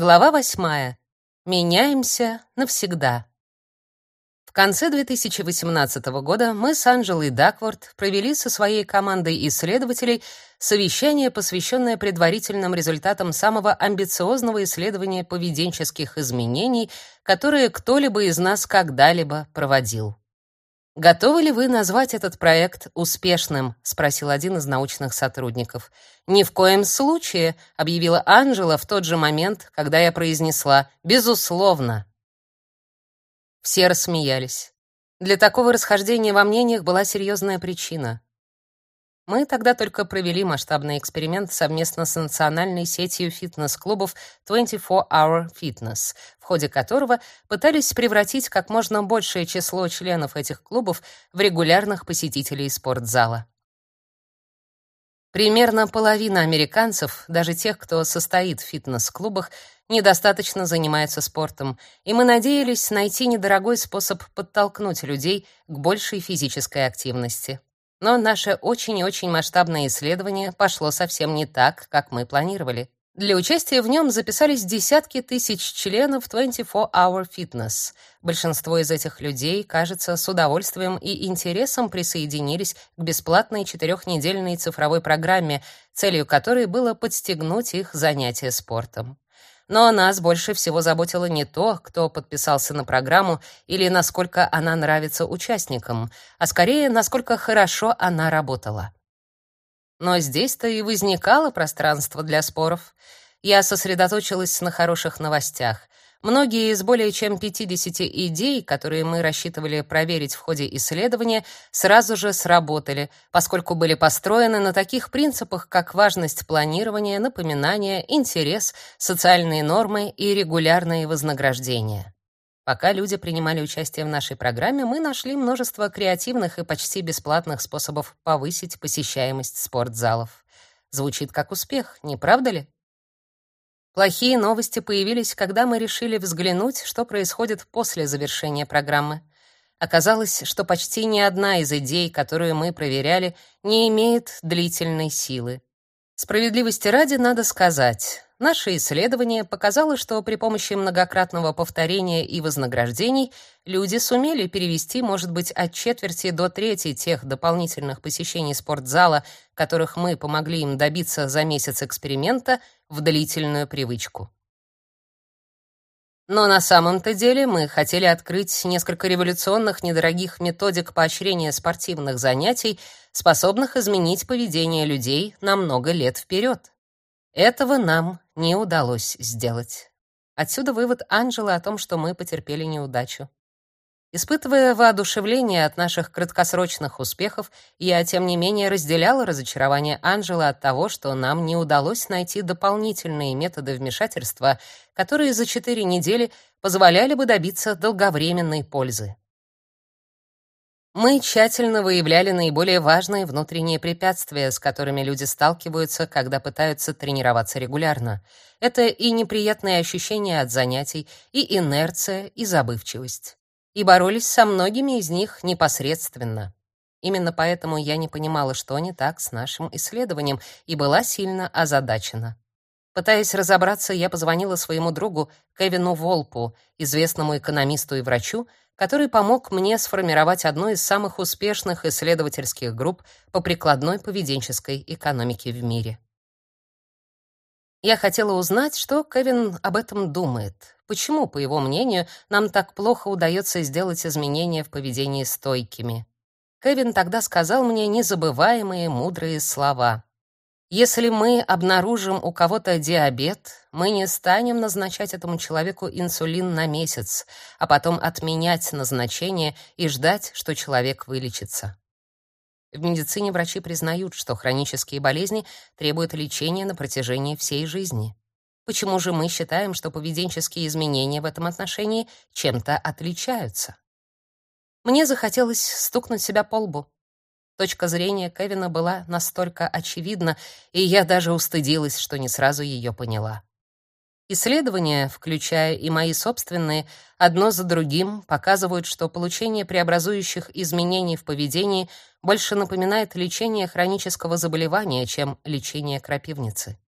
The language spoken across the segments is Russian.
Глава восьмая. Меняемся навсегда. В конце 2018 года мы с Анжелой Дакворт провели со своей командой исследователей совещание, посвященное предварительным результатам самого амбициозного исследования поведенческих изменений, которое кто-либо из нас когда-либо проводил. Готовы ли вы назвать этот проект успешным, спросил один из научных сотрудников. Ни в коем случае, объявила Анжела в тот же момент, когда я произнесла: безусловно. Все рассмеялись. Для такого расхождения во мнениях была серьезная причина. Мы тогда только провели масштабный эксперимент совместно с национальной сетью фитнес-клубов 24 Hour Fitness, в ходе которого пытались превратить как можно большее число членов этих клубов в регулярных посетителей спортзала. Примерно половина американцев, даже тех, кто состоит в фитнес-клубах, недостаточно занимается спортом, и мы надеялись найти недорогой способ подтолкнуть людей к большей физической активности. Но наше очень и очень масштабное исследование пошло совсем не так, как мы планировали. Для участия в нем записались десятки тысяч членов 24 Hour Fitness. Большинство из этих людей, кажется, с удовольствием и интересом присоединились к бесплатной четырехнедельной цифровой программе, целью которой было подстегнуть их занятия спортом. Но нас больше всего заботило не то, кто подписался на программу или насколько она нравится участникам, а скорее, насколько хорошо она работала. Но здесь-то и возникало пространство для споров. Я сосредоточилась на хороших новостях. Многие из более чем 50 идей, которые мы рассчитывали проверить в ходе исследования, сразу же сработали, поскольку были построены на таких принципах, как важность планирования, напоминания, интерес, социальные нормы и регулярные вознаграждения. Пока люди принимали участие в нашей программе, мы нашли множество креативных и почти бесплатных способов повысить посещаемость спортзалов. Звучит как успех, не правда ли? Плохие новости появились, когда мы решили взглянуть, что происходит после завершения программы. Оказалось, что почти ни одна из идей, которую мы проверяли, не имеет длительной силы. Справедливости ради надо сказать, Наше исследование показало, что при помощи многократного повторения и вознаграждений люди сумели перевести, может быть, от четверти до трети тех дополнительных посещений спортзала, которых мы помогли им добиться за месяц эксперимента, в длительную привычку. Но на самом-то деле мы хотели открыть несколько революционных недорогих методик поощрения спортивных занятий, способных изменить поведение людей на много лет вперед. Этого нам не удалось сделать. Отсюда вывод Анжелы о том, что мы потерпели неудачу. Испытывая воодушевление от наших краткосрочных успехов, я тем не менее разделяла разочарование Анжелы от того, что нам не удалось найти дополнительные методы вмешательства, которые за четыре недели позволяли бы добиться долговременной пользы. Мы тщательно выявляли наиболее важные внутренние препятствия, с которыми люди сталкиваются, когда пытаются тренироваться регулярно. Это и неприятные ощущения от занятий, и инерция, и забывчивость. И боролись со многими из них непосредственно. Именно поэтому я не понимала, что не так с нашим исследованием, и была сильно озадачена. Пытаясь разобраться, я позвонила своему другу Кевину Волпу, известному экономисту и врачу, который помог мне сформировать одну из самых успешных исследовательских групп по прикладной поведенческой экономике в мире. Я хотела узнать, что Кевин об этом думает. Почему, по его мнению, нам так плохо удается сделать изменения в поведении стойкими? Кевин тогда сказал мне незабываемые мудрые слова. Если мы обнаружим у кого-то диабет, мы не станем назначать этому человеку инсулин на месяц, а потом отменять назначение и ждать, что человек вылечится. В медицине врачи признают, что хронические болезни требуют лечения на протяжении всей жизни. Почему же мы считаем, что поведенческие изменения в этом отношении чем-то отличаются? Мне захотелось стукнуть себя по лбу. Точка зрения Кевина была настолько очевидна, и я даже устыдилась, что не сразу ее поняла. Исследования, включая и мои собственные, одно за другим показывают, что получение преобразующих изменений в поведении больше напоминает лечение хронического заболевания, чем лечение крапивницы.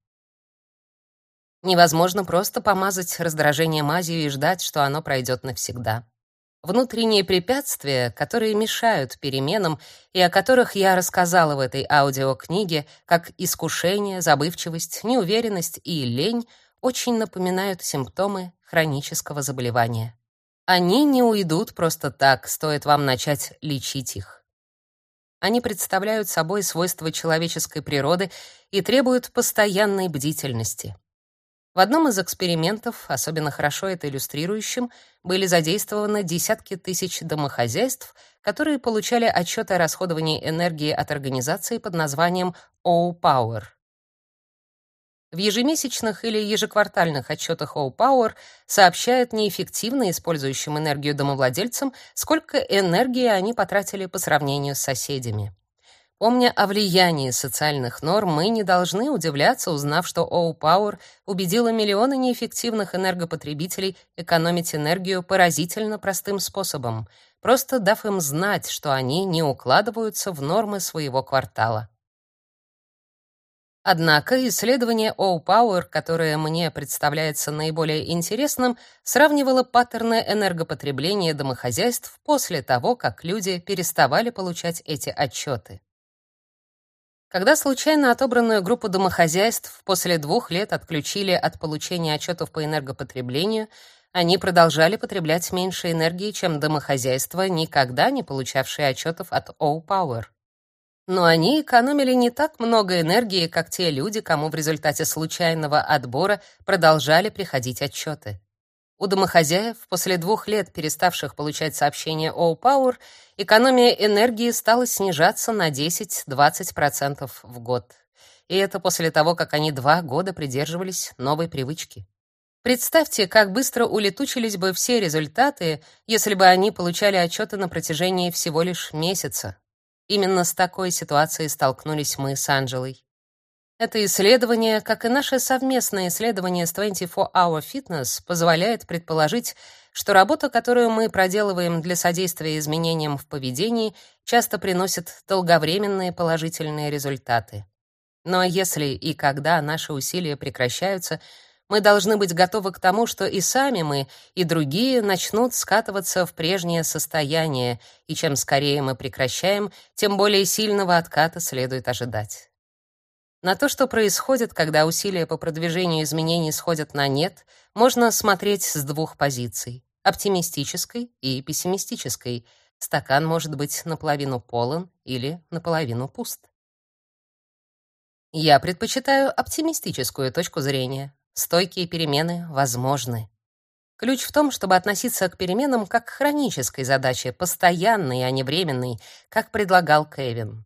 Невозможно просто помазать раздражение мазью и ждать, что оно пройдет навсегда. Внутренние препятствия, которые мешают переменам и о которых я рассказала в этой аудиокниге, как искушение, забывчивость, неуверенность и лень, очень напоминают симптомы хронического заболевания. Они не уйдут просто так, стоит вам начать лечить их. Они представляют собой свойства человеческой природы и требуют постоянной бдительности. В одном из экспериментов, особенно хорошо это иллюстрирующим, были задействованы десятки тысяч домохозяйств, которые получали отчеты о расходовании энергии от организации под названием O-Power. В ежемесячных или ежеквартальных отчетах O-Power сообщают неэффективно использующим энергию домовладельцам, сколько энергии они потратили по сравнению с соседями. Помня о влиянии социальных норм, мы не должны удивляться, узнав, что O-Power убедила миллионы неэффективных энергопотребителей экономить энергию поразительно простым способом, просто дав им знать, что они не укладываются в нормы своего квартала. Однако исследование O-Power, которое мне представляется наиболее интересным, сравнивало паттерны энергопотребления домохозяйств после того, как люди переставали получать эти отчеты. Когда случайно отобранную группу домохозяйств после двух лет отключили от получения отчетов по энергопотреблению, они продолжали потреблять меньше энергии, чем домохозяйства, никогда не получавшие отчетов от O-Power. Но они экономили не так много энергии, как те люди, кому в результате случайного отбора продолжали приходить отчеты. У домохозяев после двух лет переставших получать сообщения о Power экономия энергии стала снижаться на 10-20% в год. И это после того, как они два года придерживались новой привычки. Представьте, как быстро улетучились бы все результаты, если бы они получали отчеты на протяжении всего лишь месяца. Именно с такой ситуацией столкнулись мы с Анжелой. Это исследование, как и наше совместное исследование с 24 Hour Fitness, позволяет предположить, что работа, которую мы проделываем для содействия изменениям в поведении, часто приносит долговременные положительные результаты. Но если и когда наши усилия прекращаются, мы должны быть готовы к тому, что и сами мы, и другие начнут скатываться в прежнее состояние, и чем скорее мы прекращаем, тем более сильного отката следует ожидать. На то, что происходит, когда усилия по продвижению изменений сходят на нет, можно смотреть с двух позиций: оптимистической и пессимистической. Стакан может быть наполовину полон или наполовину пуст. Я предпочитаю оптимистическую точку зрения. Стойкие перемены возможны. Ключ в том, чтобы относиться к переменам как к хронической задаче, постоянной, а не временной, как предлагал Кевин.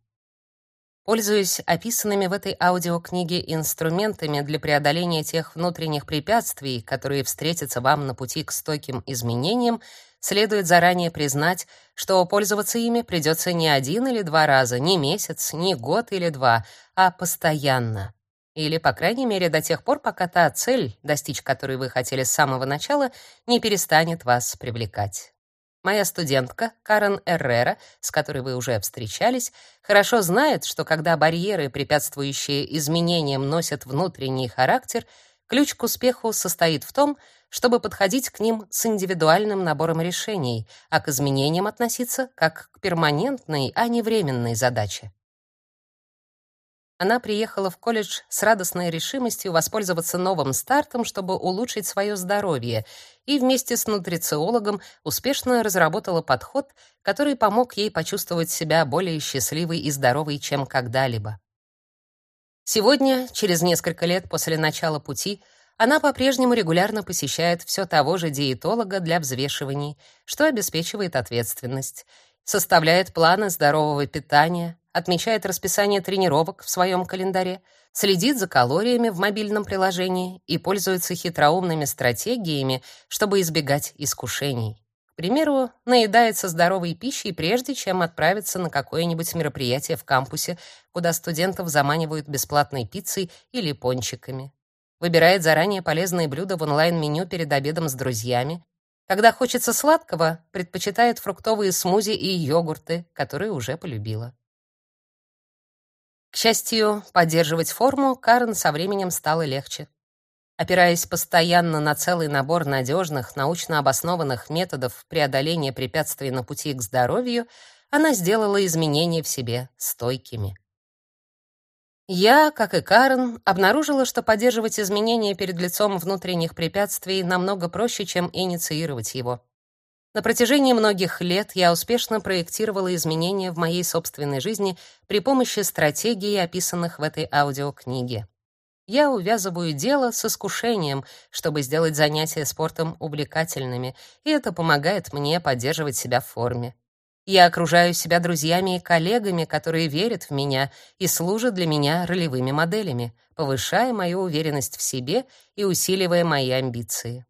Пользуясь описанными в этой аудиокниге инструментами для преодоления тех внутренних препятствий, которые встретятся вам на пути к стойким изменениям, следует заранее признать, что пользоваться ими придется не один или два раза, не месяц, не год или два, а постоянно. Или, по крайней мере, до тех пор, пока та цель, достичь которой вы хотели с самого начала, не перестанет вас привлекать. Моя студентка Карен Эррера, с которой вы уже встречались, хорошо знает, что когда барьеры, препятствующие изменениям, носят внутренний характер, ключ к успеху состоит в том, чтобы подходить к ним с индивидуальным набором решений, а к изменениям относиться как к перманентной, а не временной задаче. Она приехала в колледж с радостной решимостью воспользоваться новым стартом, чтобы улучшить свое здоровье, и вместе с нутрициологом успешно разработала подход, который помог ей почувствовать себя более счастливой и здоровой, чем когда-либо. Сегодня, через несколько лет после начала пути, она по-прежнему регулярно посещает все того же диетолога для взвешиваний, что обеспечивает ответственность, составляет планы здорового питания, отмечает расписание тренировок в своем календаре, следит за калориями в мобильном приложении и пользуется хитроумными стратегиями, чтобы избегать искушений. К примеру, наедается здоровой пищей прежде, чем отправиться на какое-нибудь мероприятие в кампусе, куда студентов заманивают бесплатной пиццей или пончиками. Выбирает заранее полезные блюда в онлайн-меню перед обедом с друзьями. Когда хочется сладкого, предпочитает фруктовые смузи и йогурты, которые уже полюбила. К счастью, поддерживать форму Карен со временем стало легче. Опираясь постоянно на целый набор надежных, научно обоснованных методов преодоления препятствий на пути к здоровью, она сделала изменения в себе стойкими. Я, как и Карен, обнаружила, что поддерживать изменения перед лицом внутренних препятствий намного проще, чем инициировать его. На протяжении многих лет я успешно проектировала изменения в моей собственной жизни при помощи стратегий, описанных в этой аудиокниге. Я увязываю дело с искушением, чтобы сделать занятия спортом увлекательными, и это помогает мне поддерживать себя в форме. Я окружаю себя друзьями и коллегами, которые верят в меня и служат для меня ролевыми моделями, повышая мою уверенность в себе и усиливая мои амбиции.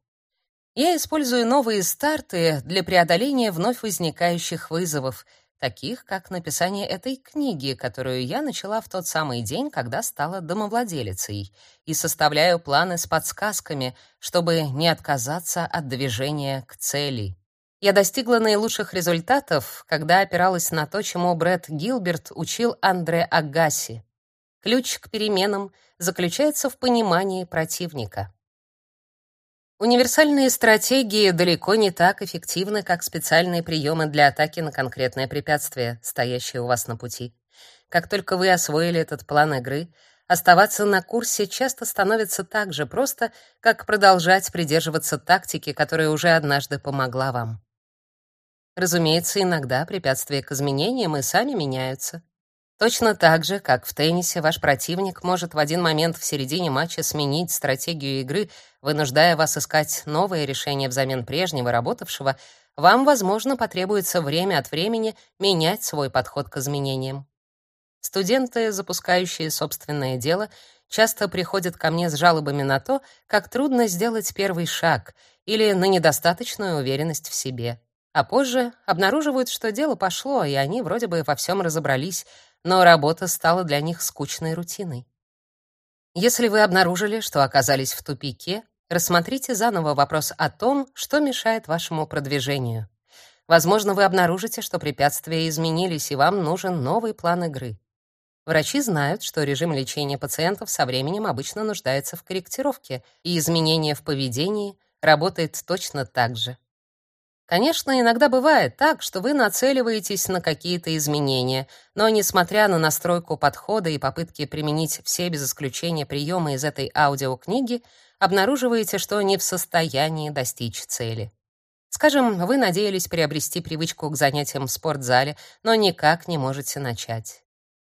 Я использую новые старты для преодоления вновь возникающих вызовов, таких как написание этой книги, которую я начала в тот самый день, когда стала домовладелицей, и составляю планы с подсказками, чтобы не отказаться от движения к цели. Я достигла наилучших результатов, когда опиралась на то, чему Брэд Гилберт учил Андре Агаси. Ключ к переменам заключается в понимании противника. Универсальные стратегии далеко не так эффективны, как специальные приемы для атаки на конкретное препятствие, стоящее у вас на пути. Как только вы освоили этот план игры, оставаться на курсе часто становится так же просто, как продолжать придерживаться тактики, которая уже однажды помогла вам. Разумеется, иногда препятствия к изменениям и сами меняются. Точно так же, как в теннисе, ваш противник может в один момент в середине матча сменить стратегию игры, вынуждая вас искать новое решение взамен прежнего, работавшего, вам, возможно, потребуется время от времени менять свой подход к изменениям. Студенты, запускающие собственное дело, часто приходят ко мне с жалобами на то, как трудно сделать первый шаг или на недостаточную уверенность в себе. А позже обнаруживают, что дело пошло, и они вроде бы во всем разобрались, но работа стала для них скучной рутиной. Если вы обнаружили, что оказались в тупике, рассмотрите заново вопрос о том, что мешает вашему продвижению. Возможно, вы обнаружите, что препятствия изменились, и вам нужен новый план игры. Врачи знают, что режим лечения пациентов со временем обычно нуждается в корректировке, и изменение в поведении работает точно так же. Конечно, иногда бывает так, что вы нацеливаетесь на какие-то изменения, но несмотря на настройку подхода и попытки применить все без исключения приемы из этой аудиокниги, обнаруживаете, что не в состоянии достичь цели. Скажем, вы надеялись приобрести привычку к занятиям в спортзале, но никак не можете начать.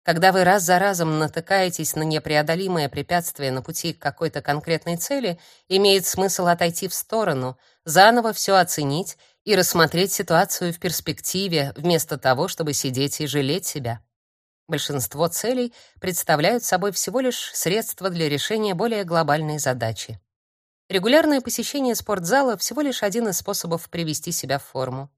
Когда вы раз за разом натыкаетесь на непреодолимое препятствие на пути к какой-то конкретной цели, имеет смысл отойти в сторону, заново все оценить и рассмотреть ситуацию в перспективе, вместо того, чтобы сидеть и жалеть себя. Большинство целей представляют собой всего лишь средства для решения более глобальной задачи. Регулярное посещение спортзала всего лишь один из способов привести себя в форму.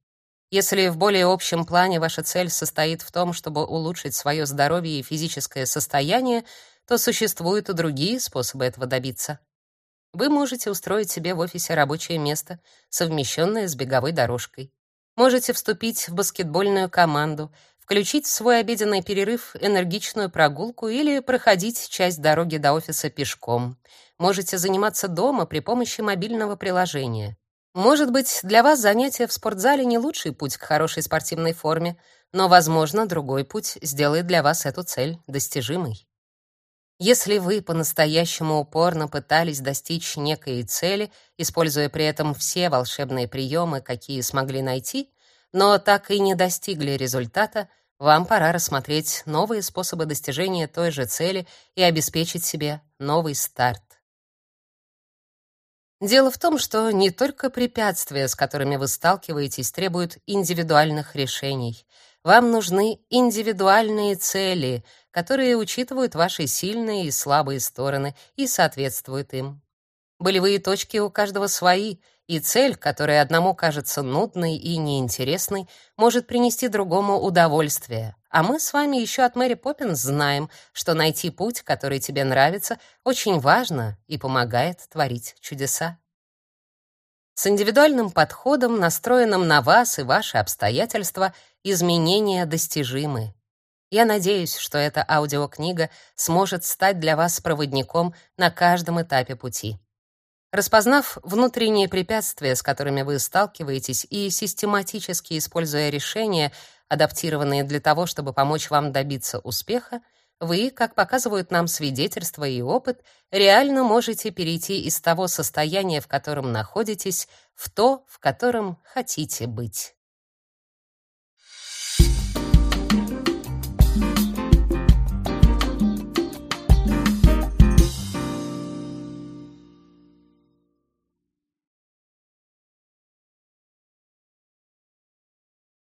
Если в более общем плане ваша цель состоит в том, чтобы улучшить свое здоровье и физическое состояние, то существуют и другие способы этого добиться. Вы можете устроить себе в офисе рабочее место, совмещенное с беговой дорожкой. Можете вступить в баскетбольную команду, включить в свой обеденный перерыв энергичную прогулку или проходить часть дороги до офиса пешком. Можете заниматься дома при помощи мобильного приложения. Может быть, для вас занятие в спортзале не лучший путь к хорошей спортивной форме, но, возможно, другой путь сделает для вас эту цель достижимой. Если вы по-настоящему упорно пытались достичь некой цели, используя при этом все волшебные приемы, какие смогли найти, но так и не достигли результата, вам пора рассмотреть новые способы достижения той же цели и обеспечить себе новый старт. Дело в том, что не только препятствия, с которыми вы сталкиваетесь, требуют индивидуальных решений. Вам нужны индивидуальные цели — которые учитывают ваши сильные и слабые стороны и соответствуют им. Болевые точки у каждого свои, и цель, которая одному кажется нудной и неинтересной, может принести другому удовольствие. А мы с вами еще от Мэри Поппинс знаем, что найти путь, который тебе нравится, очень важно и помогает творить чудеса. С индивидуальным подходом, настроенным на вас и ваши обстоятельства, изменения достижимы. Я надеюсь, что эта аудиокнига сможет стать для вас проводником на каждом этапе пути. Распознав внутренние препятствия, с которыми вы сталкиваетесь, и систематически используя решения, адаптированные для того, чтобы помочь вам добиться успеха, вы, как показывают нам свидетельства и опыт, реально можете перейти из того состояния, в котором находитесь, в то, в котором хотите быть.